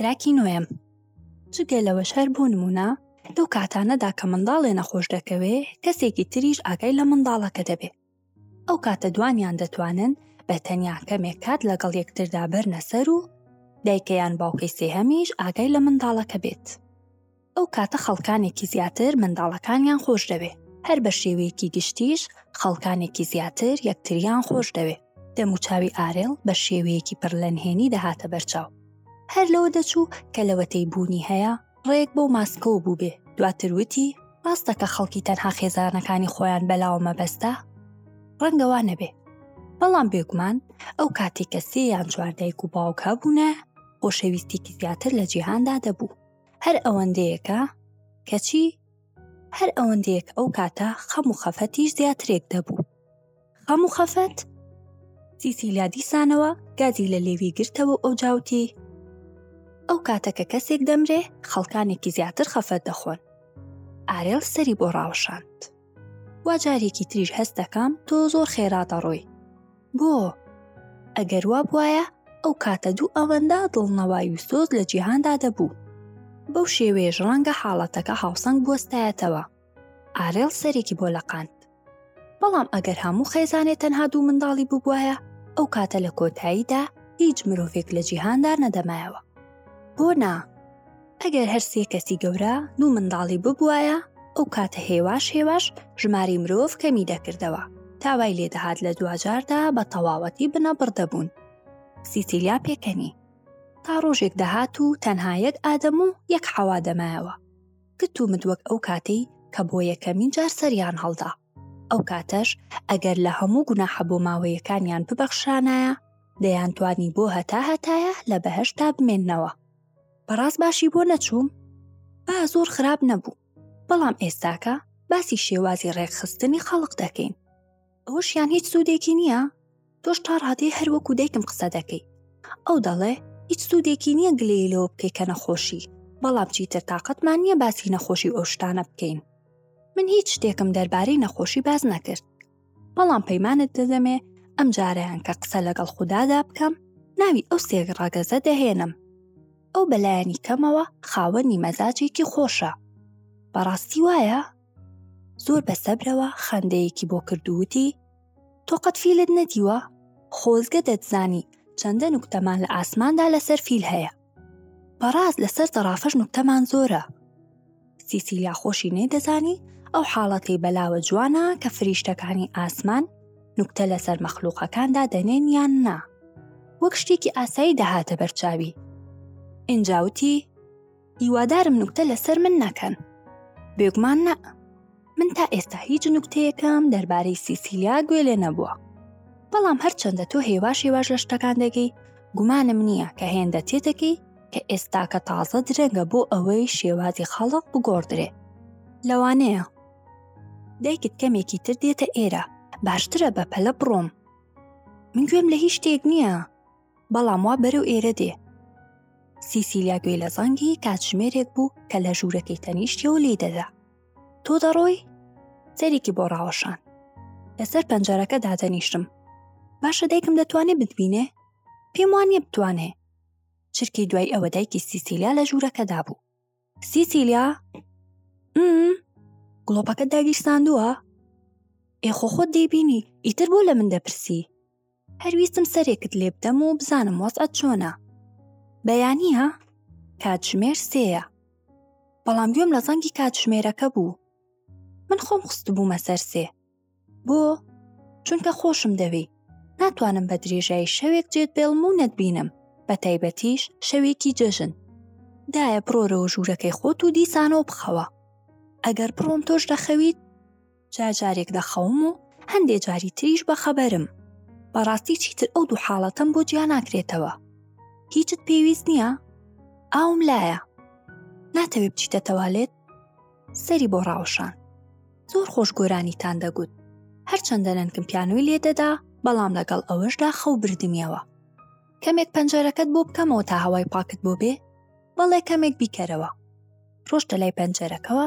تراکی نوێم جگە لەوەش هەر بۆ نمونە لەو کاتانەدا کە منداڵێ نەخۆش دەکەوێ کەسێکی تریش ئاگای لە منداڵەکە دەبێ ئەو کاتە دوانیان دەتوانن بە تەنیا کەمێک کات لەگەڵ یەکتردا بەرنە سەر و دایکەیان باوکەی سێهەمیش ئاگای لە منداڵەکە بێت ئەو کاتە خەڵکانێکی زیاتر منداڵەکانیان خۆش دەوێ هەر بە شێوەیەکی گشتیش خەڵکانێکی زیاتر یەکتریان خۆش دەوێ دەموچاوی ئارێڵ بە شێوەیەکی پڕ لەنهێنی دەهاتە بەرچاو هەر لەوە دەچوو کە لەوەتەی بوونی هەیە ڕێک بۆ ماسکۆ بووبێ دواتر وتی ڕاستە کە خەڵکی تەنها خێزانەکانی خۆیان بەلاوە مەبەستە ڕەنگەوا نەبێ بەڵام بێگومان ئەو کاتێک کە سێ یان چواردایک و باوک هەبوونە خۆشەویستێکی زیاتر لە جیهاندا دەبوو هەر ئەوەندەیەکە کەچی هەر ئەوەندەیەک ئەو کاتە خەم و خەفەتیش زیاترێک دەبوو خەم و خەفەت سیسیلیا دیسانەوە گازی لە لێوی گرتەوە ئەو جاوتی ئەو کاتە کە کەسێک دەمرێ خەڵکانێکی زیاتر خەفەت دەخۆن ئارێڵ سەری بۆ ڕاوشاند وا جارێکی تریش هەست دەکەم تۆ زۆر خێرا دەڕۆی بۆ؟ ئەگەر وا بواە ئەو کاتە دوو ئەوەندە دڵنەوای و سۆز لە جیهاندا دەبوو. بەو شێوەیەش ڕەنگە حاڵەتەکە هاوسەنگ بوەستایەتەوە. ئارێڵ سەرێکی بۆ لەقاند. بەڵام ئەگەر هەموو خێزانێ تەنها دوو منداڵی ببوایە ئەو کاتە لە کۆتاییدا هیچ مرۆڤێک لە جیهاندا نەدەمایەوە. بۆ نا؟ ئەگەر هەر سێ کەسی گەورە دوو منداڵی ببوایە ئەو کاتە هێواش هێواش ژماری مرۆڤ کەمی دەکردەوە تاوای لێدەهات لە دواجاردا بە تەواوەتی بنەبڕ دەبوون سیسیلیا پێکەنی تا ڕۆژێک دەهات و تەنها یەک ئادەم و یەک حەوا دەمایەوە کت و مت وەک ئەو کاتەی کە بۆ یەکەمین جار سەریان هەڵدا ئەو کاتەش ئەگەر لە هەموو گوناحە بۆ ماوەیەکانیان ببەخشانایە دەیان توانی بۆ هەتا هەتایە لە بەهشتا بمێنەوە بەڕاست باشی بۆ نەچووم با زۆر خراپ نەبوو بەڵام ئێستاکە باسی شێوازی ڕێکخستنی خەڵق دەکەین ئەوەشیان هیچ سوودێکی نییە تۆش تا ڕادەی هەروەکو دایکم قسە دەکەی ئەو دەڵێ هیچ سوودێکی نییە گلەی لەوە بکەی کە نەخۆشی بەڵام چیتر تااقەتمان نییە باسی نەخۆشی ئەو شتانە بکەین من هیچ شتێکم دەربارەی نەخۆشی باز نەکرد بەڵام پەیمانت دەدەمێ ئەم جارەیان کە قسە لەگەڵ خوددادا بکەم ناوی ئەو سێک ڕەگەزە دەهێنم ئەو بەلایەنی کەمەوە خاوەنی مەزاجێکی خۆشە بەڕاستی وایە زۆر بە سەبرەوە خەندەیەکی بۆ کردووتی تۆقەت فیلت نەدیوە خۆزگە دەتزانی چەندە نوکتەمان لە ئاسماندا لەسەر فیل هەیە بەڕاست لەسەر زەڕافەش نوکتەمان زۆرە سیسیلیا خۆشی نەیدەزانی ئەو حاڵەتەی بەلاوە جوانە کە فریشتەکانی ئاسمان نوکتە لەسەر مەخلوقەکاندا دەنێن یان نا وەک شتێکی ئاسایی دەهاتە بەرچاوی ئینجاوتی هیوادارم نوکتە لەسەر من نەکەن بێگومان نە من تا ئێستا هیچ نوکتەیەکەم دەربارەی سیسیلیا گوێ لێ نەبووە بەڵام هەرچەندە تۆ هێواش هێواش لە شتەکان دەگەی گومانم نییە کە هێندە تێتەکەی کە ئێستاکە تازە درەنگە بۆ ئەوەی شێوازی خەڵق بگۆڕدرێ لەوانەیە دایکت کەمێکی تر دێتە ئێرە باشترە بە پەلە بڕۆم من گوێم لە هیچ شتێک نییە بەڵام وا بەرەو ئێرە دێ سیسیلیا گوێ لە زەنگی کاتژمێرێک بوو کە لە ژوورەکەی تەنیشتەوە لێ دەدا تۆ دەڕۆی سەرێکی بۆ ڕاوەشان لەسەر پەنجەرەکە دادەنیشتم باشە دایکم دەتوانێ بتبینێ پێم وانە بتوانێ چرکی دوای ئەوە دایکی سیسیلیا لە ژوورەکەدا بوو سیسیلیا گڵۆپەکە داگیرساندووە ئێخۆ خۆت دەیبینی ئیتر بۆ لە من دەپرسی هەرویستم سەرێکت لێ بدەم و بزانم وەزعت چۆنە بەیانە کاتژمێر سێە بەڵام گوێم لە زەنگی کاتژمێرەکە بوو من خۆم خست بوومە سەر سێ بۆ چونکە خۆشم دەوێ ناتوانم بە درێژایی شەوێک جێت بێڵم و نەتبینم بە تایبەتیش شەوێکی جەژن دایە بڕۆرەوە ژوورەکەی خۆت و دیسانەوە بخەوە ئەگەر بڕۆم تۆش دەخەویت جا جارێک دەخەوم و هەندێ جاری تریش بەخەبەرم بەڕاستی چیتر ئەو دوو حاڵەتەم بۆ جیا ناکرێتەوە هیچت پێویست نییە ئاوم لایە ناتەوێ بچیتە تەوالێت سەری بۆ ڕاوشان زۆر خۆش گۆرانیتان دەگوت هەرچەندە نەنکم پیانوی لێدەدا بەڵام لەگەڵ ئەوەشدا خەو بردمیەوە کەمێک پەنجەرەکەت بۆ بکەمەوە تا هەوای پاکت بۆ بێ بەڵێ کەمێک بیکەرەوە ڕۆشتە لای پەنجەرەکەوە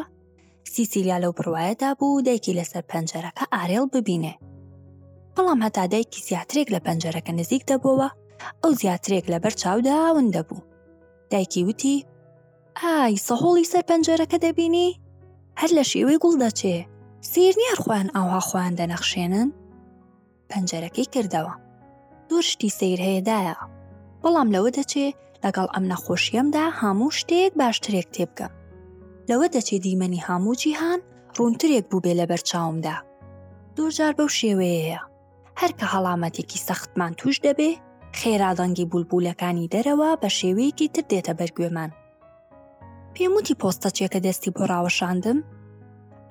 سیسیلیا لەو بڕواەتدا بوو دایکی لەسەر پەنجەرەکە ئارێڵ ببینێ بەڵام هەتا دایکی زیاترێک لە پەنجەرەکە نزیک دەبەوە ئەو زیاترێک لەبەر چاوداون دەبوو دایکی وتی ئای سەهۆڵی سەر پەنجەرەکە دەبینی هەر لە شێوەی گوڵ دەچێ سیر نیە خۆیان ئاوا خۆیان دەنەخشێنن پەنجەرەکەی کردەوە زۆر شتی سیر هەیە دایە بەڵام لەوە دەچێ لەگەڵ ئەم نەخۆشیەمدا هەموو شتێک باشترێک تێبگەم لەوە دەچێ دیمەنی هەموو جیهان ڕوونترێک بوو بێ لە بەرچاومدا دوورجار بەو شێوەیەیە هەر کە هەڵامەتێکی سەختمان توش دەبێ خێرا دەنگی بولبولەکانی دەرەوە بە شێوەیەکی تر دێتە بەرگوێمان پێم وتی پۆستە چێکە دەستی بۆ ڕاوەشاندم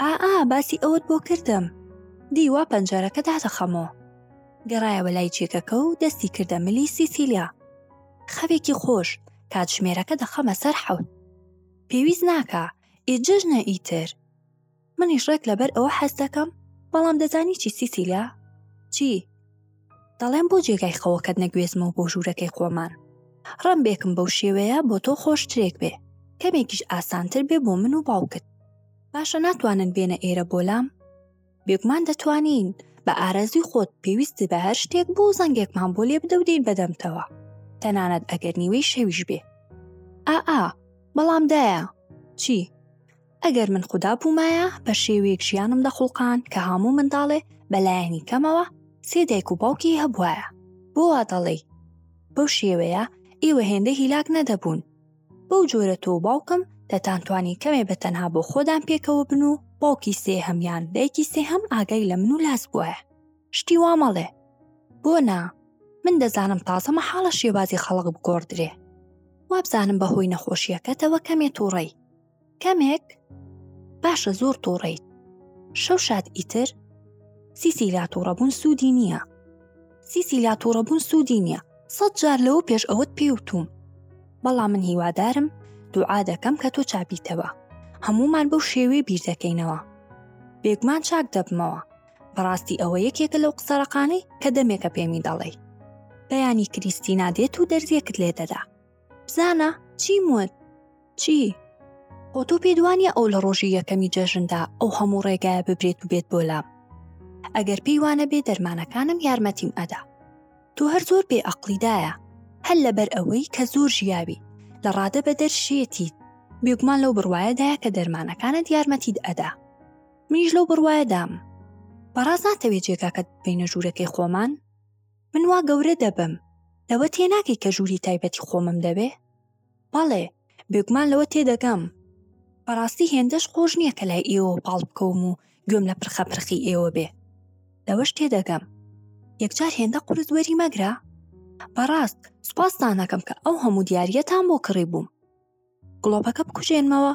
ئا ئا باسی ئەوەت بۆ کردم دیوا پەنجەرەکە دادەخەمەوە گەڕایەوە لای چێکەکە و دەستی کردە ملی سیسیلیا خەوێکی خۆش کاتژمێرەکە دەخەمە سەر حەوت پێویست ناکە ئێجژنە ئیتر منیش ڕێک لەبەر ئەوە حەز دەکەم بەڵام دەزانی چی سیسیلا چی دەڵێم بۆ جێگای خەوەکەت نەگوێزمەوە بۆ ژوورەکەی خۆمان ڕم بێکم بەو شێوەیە بۆ تۆ خۆشترێک بێ کەمێکیش ئاسانتر بێ بۆ من و باوکت باشە ناتوانن بێنە ئێرە بۆلام بێگومان دەتوانین بە ئارەزوی خۆت پێویست بە هەر شتێک بۆ زەنگێکمان بۆ لێ بدە و دین بەدەمتەوە تەنانەت ئەگەر نیوەی شەویش بێ ئا بەڵام دایە چی ئەگەر من خودا بوومایە بە شێوەیەک ژیانم دەخڵقان کە هەموو منداڵێ بەلایەنی کەمەوە سێ دایک و باوکی هەبواە بۆ وا دەڵێ بەو شێوەیە ئێوە هێندە هیلاک نەدەبوون بەو جۆرە تۆ باوکم دەتانتوانی کەمێ بە تەنها بۆ خۆدان پێکەوە بن و باوکی سێ هەمیان دایکی سێ هەم ئاگای لە من و لاس بواە شتی وامەڵێ بۆ نا من دەزانم تازە مەحاڵە شێوازی خەڵق بگۆڕدرێ وابزانم بە هۆی نەخۆشیەکەتەوە کەمێ تووڕی کەمێک باشە زۆر تۆڕیت شەو شاد ئیتر سیسی لا تووڕەبوون سوودی نییە سیسی لا تووڕەبوون سوودی نییە سەد جار لەوە پێش ئەوەت پێوتوم بەڵام من هیوادارم دوعا دەکەم کە تۆ چابیتەوە هەمومان بەو شێوێ بیر دەکەینەوە بێگومان چاک دەبمەوە بەڕاستی ئەوە یەکێکە لەو قسەرەقانەی کە دەمێکە پێمی دەڵێ بەیانی کریستینا دێت و دەرزیەکت لێ دەدا بزانە چیم وت چی خۆ تۆ پێدوانە ئەو لە ڕۆژی یەکەمی جەژندا ئەو هەموو ڕێگایە ببرێت و بێت بۆ لام ئەگەر پێیوانە بێ دەرمانەکانم یارمەتیم ئەدا تۆ هەر زۆر بێ ئەقلیدایە هەل لەبەر ئەوەی کە زۆر ژیاوی لە ڕادە بە دەرشێتیت بێگومان لەو بڕواایەدایە کە دەرمانەکانت یارمەتیت ئەدا منیش لەو بڕواایەدام بەڕاز ناتەوێت جێگاکەت بینە ژوورەکەی خۆمان من وا گەورە دەبم لەوە تێناکەی کە ژووری تایبەتی خۆمم دەبێ بەڵێ بێگومان لەوە تێدەگەم بەڕاستی هێندەش خۆش نییە کە لای ئێوە پاڵ بکەوم و گوێم لە پرخە پرخی ئێوە بێ لەوەش تێدەگەم یەکجار هێندە قورس وەری مەگرە بەڕاست سوپاستانەکەم کە ئەو هەموو دیارەتان بۆ کڕی بووم گڵۆپەکە بکوژێنمەوە